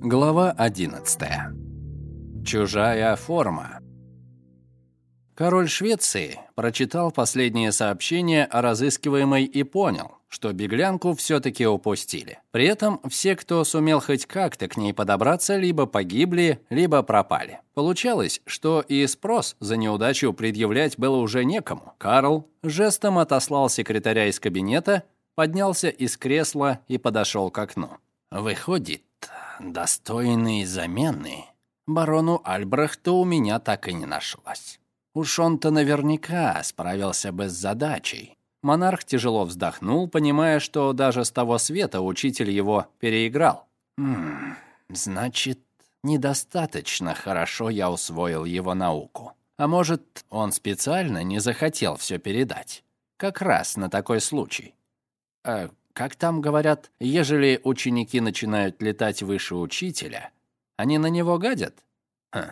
Глава 11. Чужая форма. Король Швеции прочитал последнее сообщение о разыскиваемой и понял, что беглянку все-таки упустили. При этом все, кто сумел хоть как-то к ней подобраться, либо погибли, либо пропали. Получалось, что и спрос за неудачу предъявлять было уже некому. Карл жестом отослал секретаря из кабинета, поднялся из кресла и подошел к окну. «Выходит, достойной замены барону Альбрехту у меня так и не нашлось. Уж он-то наверняка справился бы с задачей. Монарх тяжело вздохнул, понимая, что даже с того света учитель его переиграл. «Хм, значит, недостаточно хорошо я усвоил его науку. А может, он специально не захотел все передать? Как раз на такой случай. А как там говорят, ежели ученики начинают летать выше учителя, они на него гадят? Хм.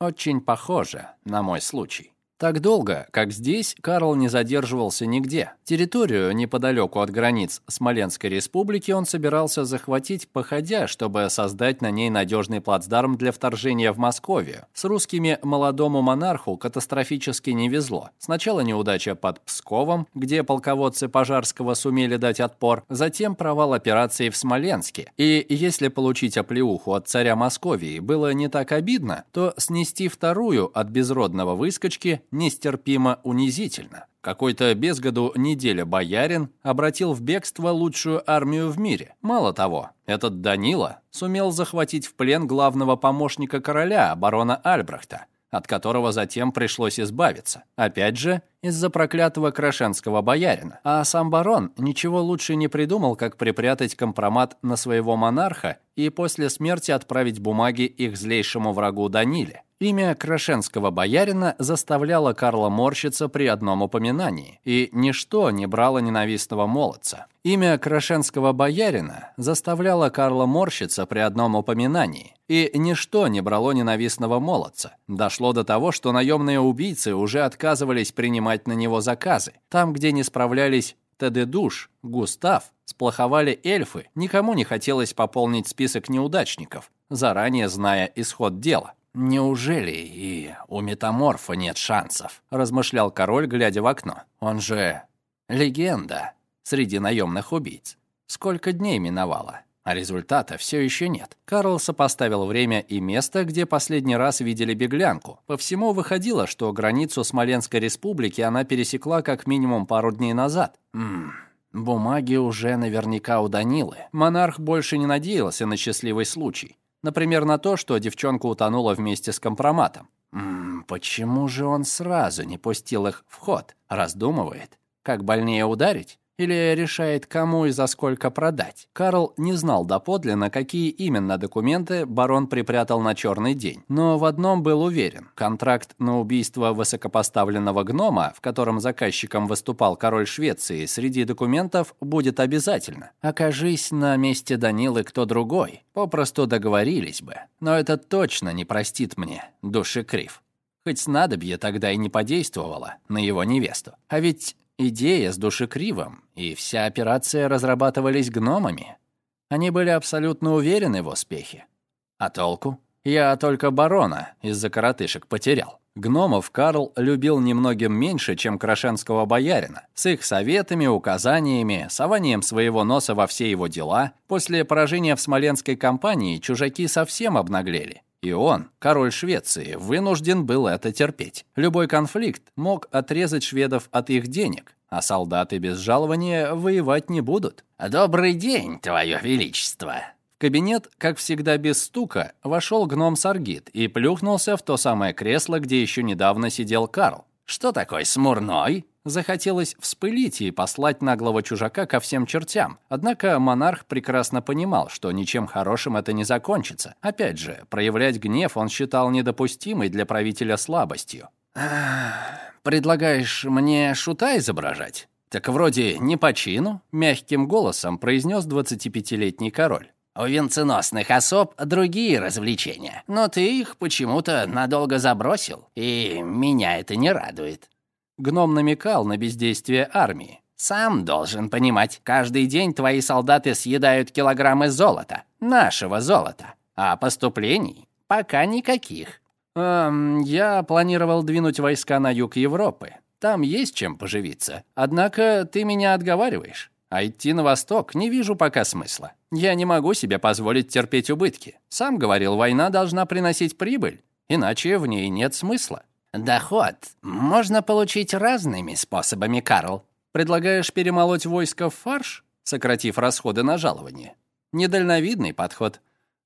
Очень похоже на мой случай. Так долго, как здесь, Карл не задерживался нигде. Территорию неподалеку от границ Смоленской республики он собирался захватить, походя, чтобы создать на ней надежный плацдарм для вторжения в Московию. С русскими молодому монарху катастрофически не везло. Сначала неудача под Псковом, где полководцы Пожарского сумели дать отпор, затем провал операции в Смоленске. И если получить оплеуху от царя Московии было не так обидно, то снести вторую от безродного выскочки нестерпимо унизительно. Какой-то без году неделя боярин обратил в бегство лучшую армию в мире. Мало того, этот Данила сумел захватить в плен главного помощника короля, барона Альбрехта, от которого затем пришлось избавиться. Опять же, из-за проклятого крашенского боярина. А сам барон ничего лучше не придумал, как припрятать компромат на своего монарха и после смерти отправить бумаги их злейшему врагу Даниле. Имя крашенского боярина заставляло Карла морщиться при одном упоминании, и ничто не брало ненавистного молодца. Имя крашенского боярина заставляло Карла морщиться при одном упоминании, и ничто не брало ненавистного молодца. Дошло до того, что наемные убийцы уже отказывались принимать на него заказы. Там, где не справлялись Тедедуш, Густав, сплоховали эльфы, никому не хотелось пополнить список неудачников, заранее зная исход дела. «Неужели и у метаморфа нет шансов?» – размышлял король, глядя в окно. «Он же легенда среди наемных убийц. Сколько дней миновало, а результата все еще нет». Карл сопоставил время и место, где последний раз видели беглянку. По всему выходило, что границу Смоленской республики она пересекла как минимум пару дней назад. Ммм... Бумаги уже наверняка у Данилы. Монарх больше не надеялся на счастливый случай. Например, на то, что девчонка утонула вместе с компроматом. М почему же он сразу не пустил их в ход? Раздумывает. Как больнее ударить? Или решает, кому и за сколько продать. Карл не знал доподлинно, какие именно документы барон припрятал на черный день. Но в одном был уверен. Контракт на убийство высокопоставленного гнома, в котором заказчиком выступал король Швеции, среди документов будет обязательно. Окажись на месте Данилы кто другой, попросту договорились бы. Но это точно не простит мне, душекрив. Хоть снадобье тогда и не подействовало на его невесту. А ведь Идея с душекривом и вся операция разрабатывались гномами. Они были абсолютно уверены в успехе. А толку? Я только барона из-за коротышек потерял. Гномов Карл любил немногим меньше, чем крашенского боярина. С их советами, указаниями, сованием своего носа во все его дела. После поражения в Смоленской кампании чужаки совсем обнаглели. И он, король Швеции, вынужден был это терпеть. Любой конфликт мог отрезать шведов от их денег, а солдаты без жалования воевать не будут. «Добрый день, твое величество!» В кабинет, как всегда без стука, вошел гном Саргит и плюхнулся в то самое кресло, где еще недавно сидел Карл. «Что такой смурной?» Захотелось вспылить и послать наглого чужака ко всем чертям. Однако монарх прекрасно понимал, что ничем хорошим это не закончится. Опять же, проявлять гнев он считал недопустимой для правителя слабостью. «Предлагаешь мне шута изображать?» «Так вроде не по чину», — мягким голосом произнес 25-летний король. «У венценосных особ другие развлечения, но ты их почему-то надолго забросил, и меня это не радует». Гном намекал на бездействие армии. Сам должен понимать, каждый день твои солдаты съедают килограммы золота, нашего золота, а поступлений пока никаких. Эм, я планировал двинуть войска на юг Европы. Там есть чем поживиться. Однако ты меня отговариваешь. А идти на восток не вижу пока смысла. Я не могу себе позволить терпеть убытки. Сам говорил, война должна приносить прибыль, иначе в ней нет смысла. Доход можно получить разными способами, Карл. Предлагаешь перемолоть войско в фарш, сократив расходы на жалование? Недальновидный подход.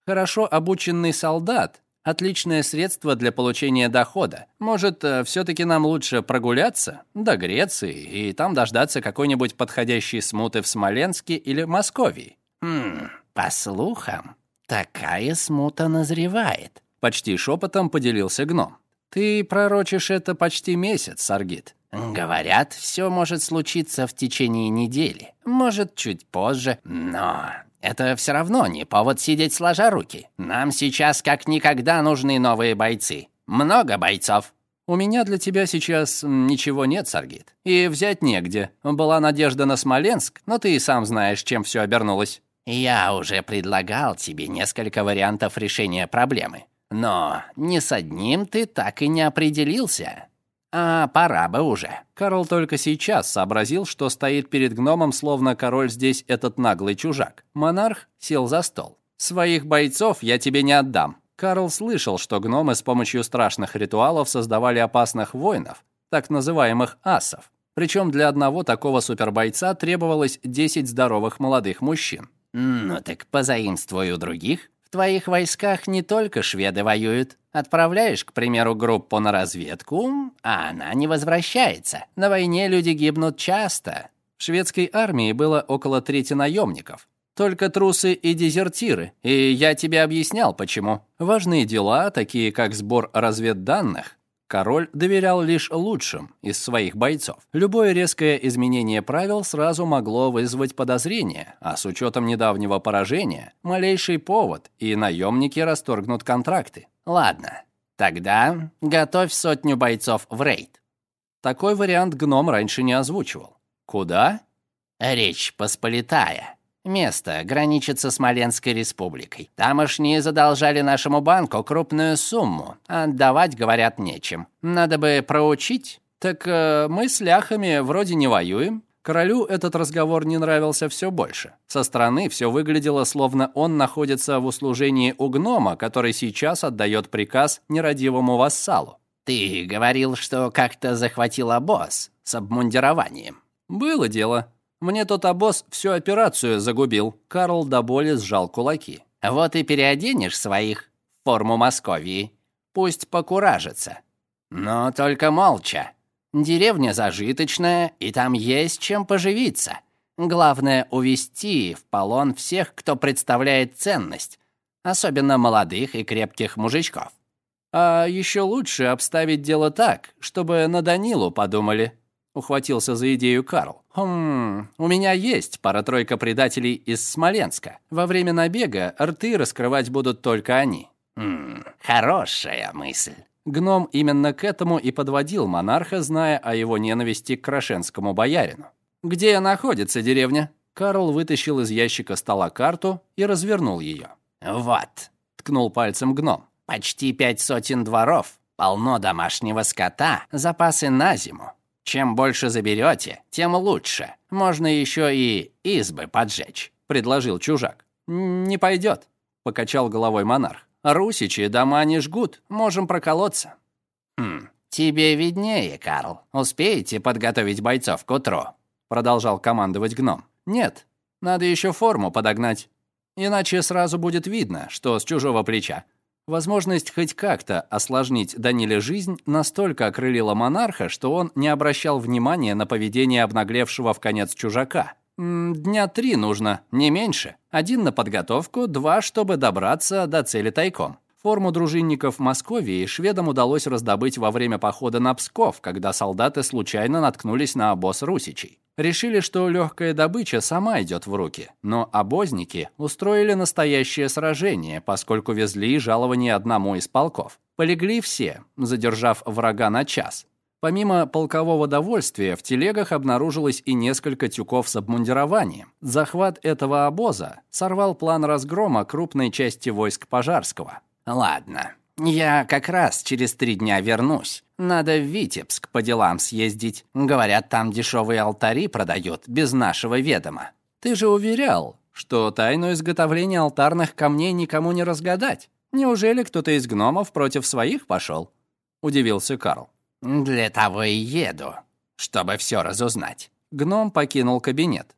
Хорошо обученный солдат отличное средство для получения дохода. Может, э, все-таки нам лучше прогуляться до Греции и там дождаться какой-нибудь подходящей смуты в Смоленске или Москве? Хм, по слухам, такая смута назревает. Почти шепотом поделился гном. Ты пророчишь это почти месяц, Саргит. Говорят, все может случиться в течение недели, может, чуть позже, но это все равно не повод сидеть сложа руки. Нам сейчас как никогда нужны новые бойцы. Много бойцов. У меня для тебя сейчас ничего нет, Саргит. И взять негде. Была надежда на Смоленск, но ты и сам знаешь, чем все обернулось. Я уже предлагал тебе несколько вариантов решения проблемы. Но ни с одним ты так и не определился. А пора бы уже. Карл только сейчас сообразил, что стоит перед гномом, словно король здесь этот наглый чужак. Монарх сел за стол. «Своих бойцов я тебе не отдам». Карл слышал, что гномы с помощью страшных ритуалов создавали опасных воинов, так называемых асов. Причем для одного такого супербойца требовалось 10 здоровых молодых мужчин. «Ну так позаимствую других. В твоих войсках не только шведы воюют. Отправляешь, к примеру, группу на разведку, а она не возвращается. На войне люди гибнут часто. В шведской армии было около трети наемников. Только трусы и дезертиры. И я тебе объяснял, почему. Важные дела, такие как сбор разведданных, Король доверял лишь лучшим из своих бойцов. Любое резкое изменение правил сразу могло вызвать подозрение, а с учетом недавнего поражения, малейший повод, и наемники расторгнут контракты. Ладно, тогда готовь сотню бойцов в рейд. Такой вариант гном раньше не озвучивал. Куда? Речь Посполитая. Место граничит со Смоленской республикой. Тамошние задолжали нашему банку крупную сумму. А отдавать, говорят, нечем. Надо бы проучить. Так э, мы с ляхами вроде не воюем. Королю этот разговор не нравился все больше. Со стороны все выглядело, словно он находится в услужении у гнома, который сейчас отдает приказ нерадивому вассалу. «Ты говорил, что как-то захватил обоз с обмундированием». «Было дело. Мне тот обоз всю операцию загубил. Карл до боли сжал кулаки. Вот и переоденешь своих в форму Московии. Пусть покуражится. Но только молча. Деревня зажиточная, и там есть чем поживиться. Главное увести в полон всех, кто представляет ценность, особенно молодых и крепких мужичков. А еще лучше обставить дело так, чтобы на Данилу подумали ухватился за идею Карл. «Хм, у меня есть пара-тройка предателей из Смоленска. Во время набега рты раскрывать будут только они». «Хм, хорошая мысль». Гном именно к этому и подводил монарха, зная о его ненависти к крашенскому боярину. «Где находится деревня?» Карл вытащил из ящика стола карту и развернул ее. «Вот», — ткнул пальцем гном. «Почти пять сотен дворов, полно домашнего скота, запасы на зиму. Чем больше заберете, тем лучше. Можно еще и избы поджечь», — предложил чужак. «Не пойдет», — покачал головой монарх. «Русичи дома не жгут, можем проколоться». «Хм, тебе виднее, Карл. Успеете подготовить бойцов к утру?» Продолжал командовать гном. «Нет, надо еще форму подогнать. Иначе сразу будет видно, что с чужого плеча. Возможность хоть как-то осложнить Даниле жизнь настолько окрылила монарха, что он не обращал внимания на поведение обнаглевшего в конец чужака. Дня три нужно, не меньше. Один на подготовку, два, чтобы добраться до цели тайком. Форму дружинников Московии шведам удалось раздобыть во время похода на Псков, когда солдаты случайно наткнулись на обоз русичей. Решили, что легкая добыча сама идет в руки, но обозники устроили настоящее сражение, поскольку везли жалование одному из полков. Полегли все, задержав врага на час. Помимо полкового довольствия, в телегах обнаружилось и несколько тюков с обмундированием. Захват этого обоза сорвал план разгрома крупной части войск Пожарского. «Ладно, я как раз через три дня вернусь. Надо в Витебск по делам съездить. Говорят, там дешевые алтари продают без нашего ведома». «Ты же уверял, что тайну изготовления алтарных камней никому не разгадать. Неужели кто-то из гномов против своих пошел?» — удивился Карл. «Для того и еду, чтобы все разузнать». Гном покинул кабинет.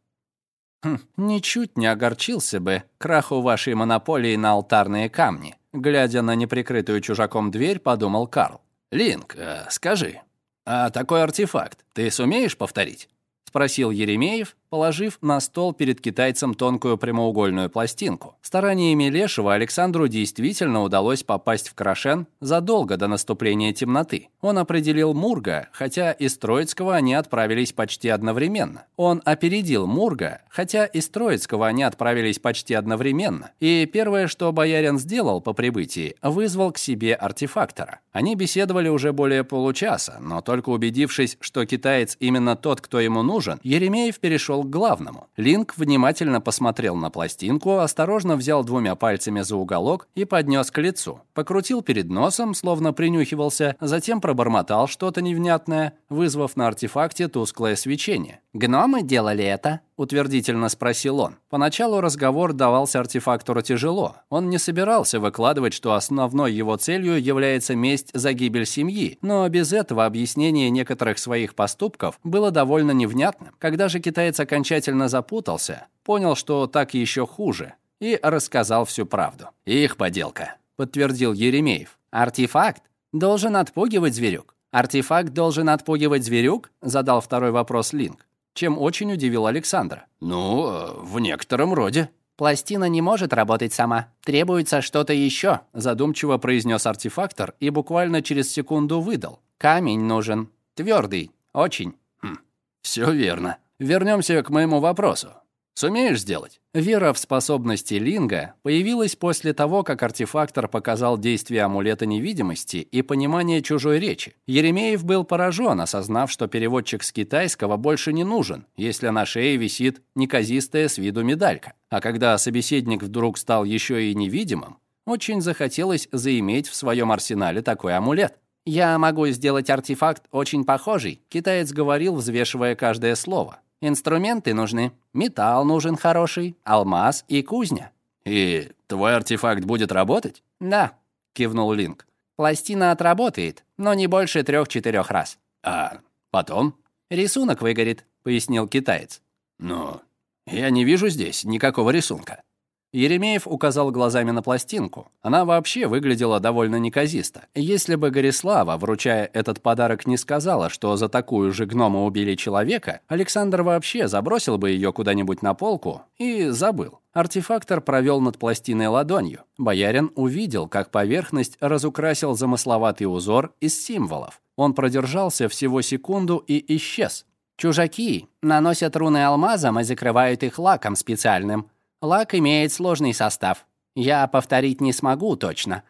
Хм, ничуть не огорчился бы краху вашей монополии на алтарные камни. Глядя на неприкрытую чужаком дверь, подумал Карл. «Линк, э, скажи, а такой артефакт ты сумеешь повторить?» Спросил Еремеев, положив на стол перед китайцем тонкую прямоугольную пластинку. Стараниями Лешего Александру действительно удалось попасть в Крашен задолго до наступления темноты. Он определил Мурга, хотя из Троицкого они отправились почти одновременно. Он опередил Мурга, хотя из Троицкого они отправились почти одновременно. И первое, что боярин сделал по прибытии, вызвал к себе артефактора. Они беседовали уже более получаса, но только убедившись, что китаец именно тот, кто ему нужен, Еремеев перешел перешел к главному. Линк внимательно посмотрел на пластинку, осторожно взял двумя пальцами за уголок и поднес к лицу. Покрутил перед носом, словно принюхивался, затем пробормотал что-то невнятное, вызвав на артефакте тусклое свечение. «Гномы делали это?» — утвердительно спросил он. Поначалу разговор давался артефактору тяжело. Он не собирался выкладывать, что основной его целью является месть за гибель семьи, но без этого объяснение некоторых своих поступков было довольно невнятным. Когда же китаец окончательно запутался, понял, что так еще хуже, и рассказал всю правду. «Их поделка», — подтвердил Еремеев. «Артефакт должен отпугивать зверюк». «Артефакт должен отпугивать зверюк?» — задал второй вопрос Линк чем очень удивил Александра. «Ну, э, в некотором роде». «Пластина не может работать сама. Требуется что-то еще», задумчиво произнес артефактор и буквально через секунду выдал. «Камень нужен. Твердый. Очень». Хм, все верно. Вернемся к моему вопросу. Сумеешь сделать? Вера в способности Линга появилась после того, как артефактор показал действие амулета невидимости и понимание чужой речи. Еремеев был поражен, осознав, что переводчик с китайского больше не нужен, если на шее висит неказистая с виду медалька. А когда собеседник вдруг стал еще и невидимым, очень захотелось заиметь в своем арсенале такой амулет. «Я могу сделать артефакт очень похожий», китаец говорил, взвешивая каждое слово. Инструменты нужны. Металл нужен хороший, алмаз и кузня. И твой артефакт будет работать? Да, кивнул Линк. Пластина отработает, но не больше трех-четырех раз. А потом? Рисунок выгорит, пояснил китаец. Но я не вижу здесь никакого рисунка. Еремеев указал глазами на пластинку. Она вообще выглядела довольно неказисто. Если бы Горислава, вручая этот подарок, не сказала, что за такую же гнома убили человека, Александр вообще забросил бы ее куда-нибудь на полку и забыл. Артефактор провел над пластиной ладонью. Боярин увидел, как поверхность разукрасил замысловатый узор из символов. Он продержался всего секунду и исчез. «Чужаки наносят руны алмазом и закрывают их лаком специальным», Лак имеет сложный состав. Я повторить не смогу точно.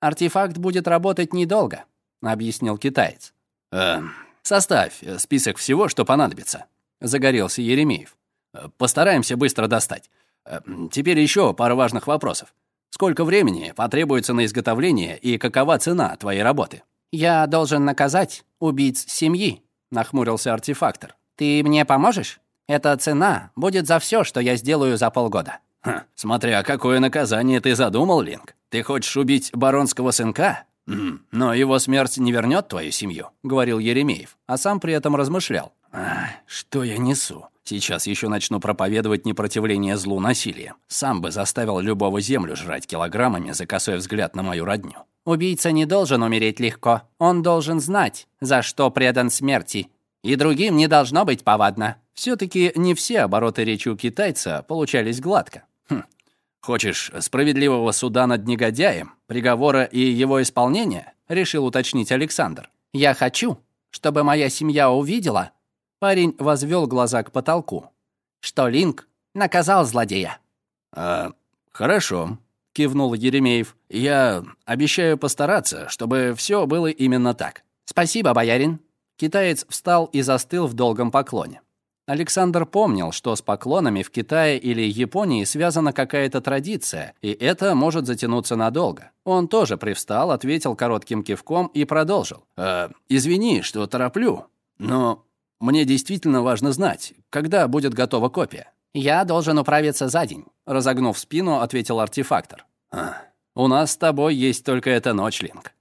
Артефакт будет работать недолго, объяснил китаец. Э, составь список всего, что понадобится, загорелся Еремеев. Э, постараемся быстро достать. Э, теперь еще пара важных вопросов. Сколько времени потребуется на изготовление и какова цена твоей работы? Я должен наказать убийц семьи, нахмурился артефактор. Ты мне поможешь? Эта цена будет за все, что я сделаю за полгода». Ха, смотря какое наказание ты задумал, Линк. Ты хочешь убить баронского сынка? но его смерть не вернет твою семью», — говорил Еремеев, а сам при этом размышлял. А, «Что я несу? Сейчас еще начну проповедовать непротивление злу насилием. Сам бы заставил любого землю жрать килограммами за косой взгляд на мою родню». «Убийца не должен умереть легко. Он должен знать, за что предан смерти. И другим не должно быть повадно. Все-таки не все обороты речи у китайца получались гладко. Хм. Хочешь справедливого суда над негодяем, приговора и его исполнения? Решил уточнить Александр. Я хочу, чтобы моя семья увидела. Парень возвел глаза к потолку. Что Линк наказал злодея. А, хорошо, кивнул Еремеев. Я обещаю постараться, чтобы все было именно так. Спасибо, боярин. Китаец встал и застыл в долгом поклоне. Александр помнил, что с поклонами в Китае или Японии связана какая-то традиция, и это может затянуться надолго. Он тоже привстал, ответил коротким кивком и продолжил. «Э, «Извини, что тороплю, но мне действительно важно знать, когда будет готова копия». «Я должен управиться за день», — разогнув спину, ответил артефактор. А, «У нас с тобой есть только эта ночь, Линк.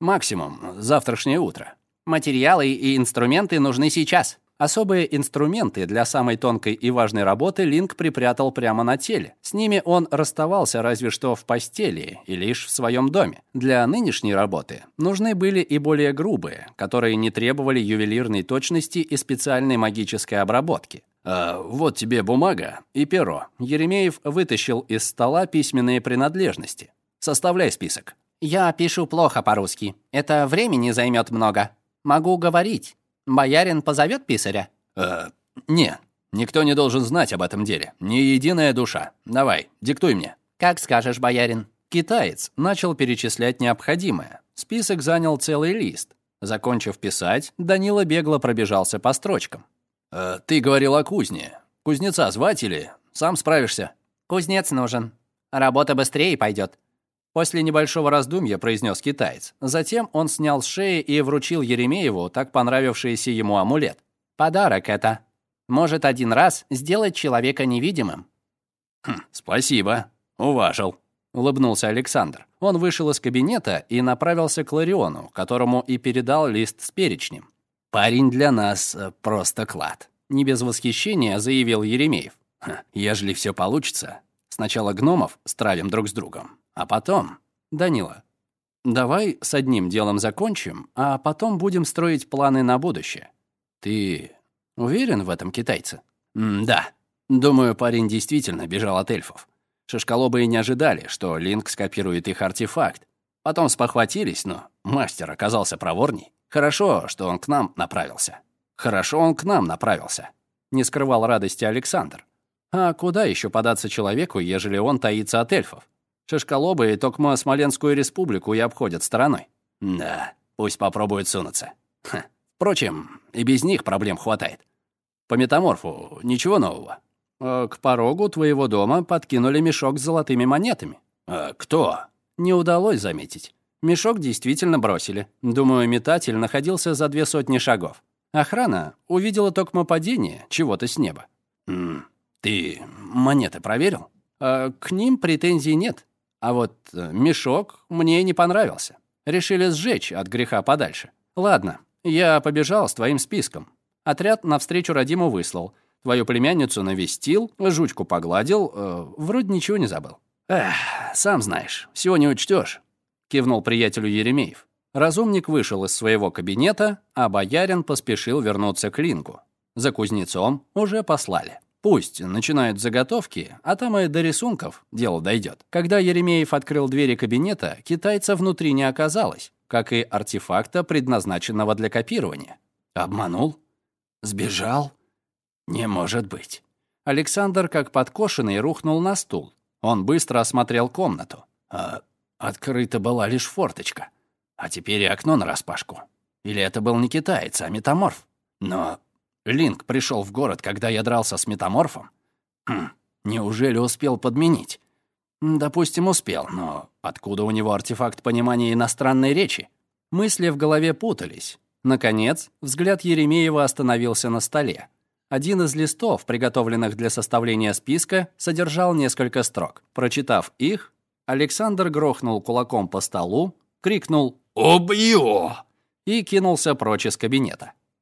Максимум завтрашнее утро. Материалы и инструменты нужны сейчас». Особые инструменты для самой тонкой и важной работы Линк припрятал прямо на теле. С ними он расставался разве что в постели и лишь в своем доме. Для нынешней работы нужны были и более грубые, которые не требовали ювелирной точности и специальной магической обработки. «А, «Вот тебе бумага и перо». Еремеев вытащил из стола письменные принадлежности. «Составляй список». «Я пишу плохо по-русски. Это времени займет много. Могу говорить». Боярин позовет писаря? Э, не, никто не должен знать об этом деле. Ни единая душа. Давай, диктуй мне. Как скажешь, боярин. Китаец начал перечислять необходимое. Список занял целый лист. Закончив писать, Данила бегло пробежался по строчкам. «Э, «Ты говорил о кузне. Кузнеца звать или сам справишься?» «Кузнец нужен. Работа быстрее пойдет. После небольшого раздумья произнес китаец. Затем он снял с шеи и вручил Еремееву так понравившийся ему амулет. «Подарок это. Может один раз сделать человека невидимым». «Хм, спасибо. Уважил», — улыбнулся Александр. Он вышел из кабинета и направился к Лариону, которому и передал лист с перечнем. «Парень для нас э, просто клад», — не без восхищения заявил Еремеев. «Ежели все получится, сначала гномов стравим друг с другом, а потом, Данила, давай с одним делом закончим, а потом будем строить планы на будущее. Ты уверен в этом китайце? М да. Думаю, парень действительно бежал от эльфов. Шишколобы и не ожидали, что Линк скопирует их артефакт. Потом спохватились, но мастер оказался проворней. Хорошо, что он к нам направился. Хорошо он к нам направился. Не скрывал радости Александр. А куда еще податься человеку, ежели он таится от эльфов? Шишколобы и токмо Смоленскую республику и обходят стороной. Да, пусть попробуют сунуться. Ха. Впрочем, и без них проблем хватает. По метаморфу ничего нового. А к порогу твоего дома подкинули мешок с золотыми монетами. А кто? Не удалось заметить. Мешок действительно бросили. Думаю, метатель находился за две сотни шагов. Охрана увидела токмо падение чего-то с неба. Ты монеты проверил? А к ним претензий нет. А вот э, мешок мне не понравился. Решили сжечь от греха подальше. Ладно, я побежал с твоим списком. Отряд навстречу Радиму выслал. Твою племянницу навестил, жучку погладил, э, вроде ничего не забыл. Эх, сам знаешь, всего не учтешь, кивнул приятелю Еремеев. Разумник вышел из своего кабинета, а боярин поспешил вернуться к Лингу. За кузнецом уже послали. Пусть начинают заготовки, а там и до рисунков дело дойдет. Когда Еремеев открыл двери кабинета, китайца внутри не оказалось, как и артефакта, предназначенного для копирования. Обманул? Сбежал? Не может быть. Александр, как подкошенный, рухнул на стул. Он быстро осмотрел комнату. А открыта была лишь форточка. А теперь и окно нараспашку. Или это был не китаец, а метаморф? Но Линк пришел в город, когда я дрался с метаморфом? Хм, неужели успел подменить? Допустим, успел, но откуда у него артефакт понимания иностранной речи? Мысли в голове путались. Наконец, взгляд Еремеева остановился на столе. Один из листов, приготовленных для составления списка, содержал несколько строк. Прочитав их, Александр грохнул кулаком по столу, крикнул «Убью!» и кинулся прочь из кабинета.